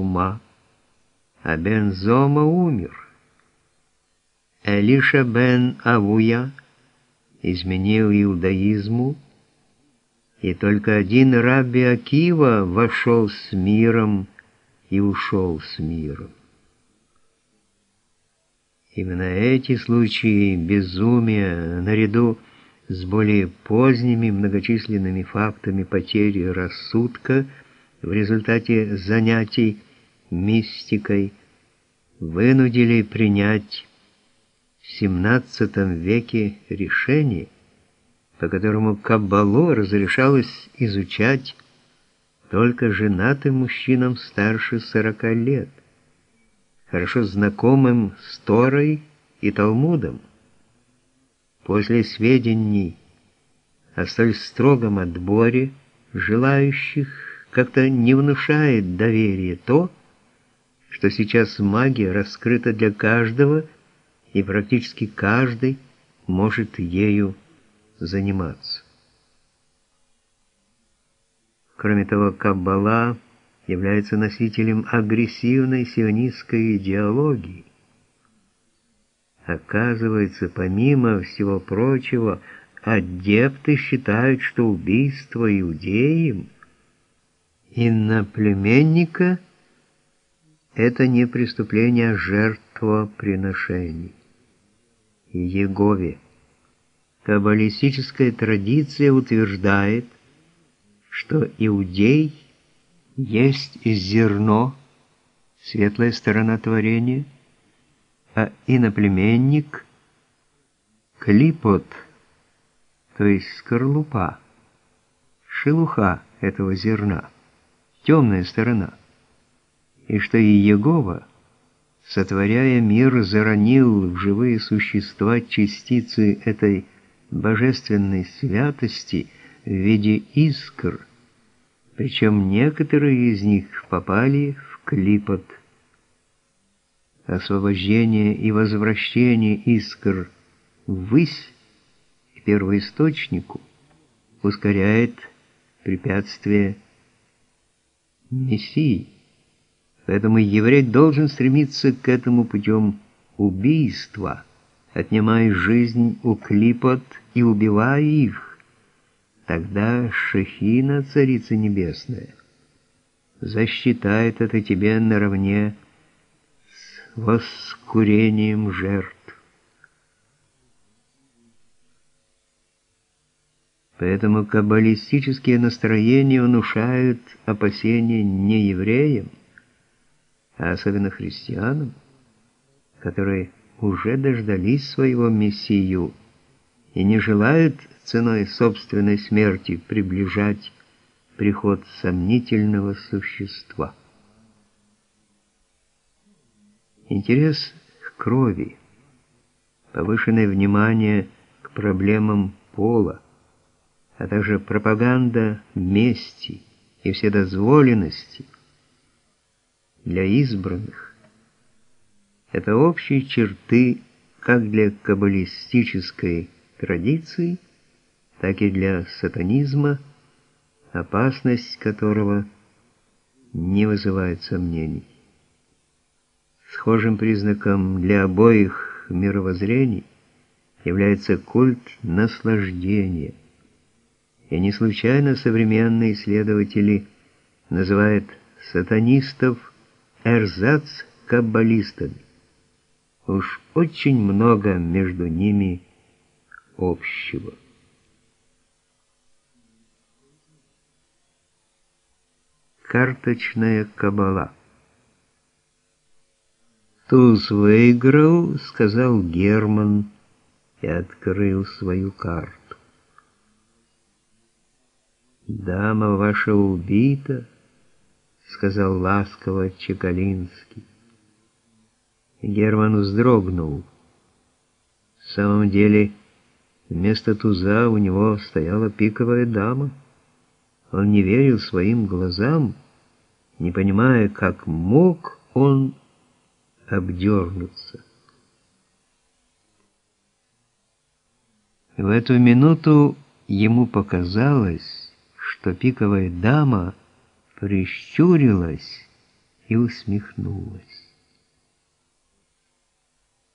ума, а бен умер. Элиша бен Авуя изменил иудаизму, и только один Рабби Акива вошел с миром и ушел с миром. Именно эти случаи безумия, наряду с более поздними многочисленными фактами потери рассудка в результате занятий мистикой, вынудили принять в XVII веке решение, по которому Каббалу разрешалось изучать только женатым мужчинам старше 40 лет, хорошо знакомым с Торой и Талмудом. После сведений о столь строгом отборе желающих как-то не внушает доверия то, что сейчас магия раскрыта для каждого, и практически каждый может ею заниматься. Кроме того, Каббала является носителем агрессивной сионистской идеологии. Оказывается, помимо всего прочего, адепты считают, что убийство иудеям иноплеменника – это не преступление, жертвоприношений. Егове. Каббалистическая традиция утверждает, что иудей есть зерно, светлая сторона творения, а иноплеменник – клипот, то есть скорлупа, шелуха этого зерна, темная сторона, и что и Егова – сотворяя мир, заронил в живые существа частицы этой божественной святости в виде искр, причем некоторые из них попали в клипот. Освобождение и возвращение искр ввысь к первоисточнику ускоряет препятствие Мессии. Поэтому еврей должен стремиться к этому путем убийства, отнимая жизнь у клипот и убивая их. Тогда Шехина, Царица Небесная, засчитает это тебе наравне с воскурением жертв. Поэтому каббалистические настроения внушают опасения не евреям, особенно христианам, которые уже дождались своего Мессию и не желают ценой собственной смерти приближать приход сомнительного существа. Интерес к крови, повышенное внимание к проблемам пола, а также пропаганда мести и вседозволенности – для избранных. Это общие черты как для каббалистической традиции, так и для сатанизма, опасность которого не вызывает сомнений. Схожим признаком для обоих мировоззрений является культ наслаждения. И не случайно современные исследователи называют сатанистов эрзац каббалистами. Уж очень много между ними общего. Карточная кабала. Туз выиграл, сказал Герман и открыл свою карту. Дама ваша убита, сказал ласково Чекалинский. Герман вздрогнул. В самом деле, вместо туза у него стояла пиковая дама. Он не верил своим глазам, не понимая, как мог он обдернуться. В эту минуту ему показалось, что пиковая дама — прищурилась и усмехнулась.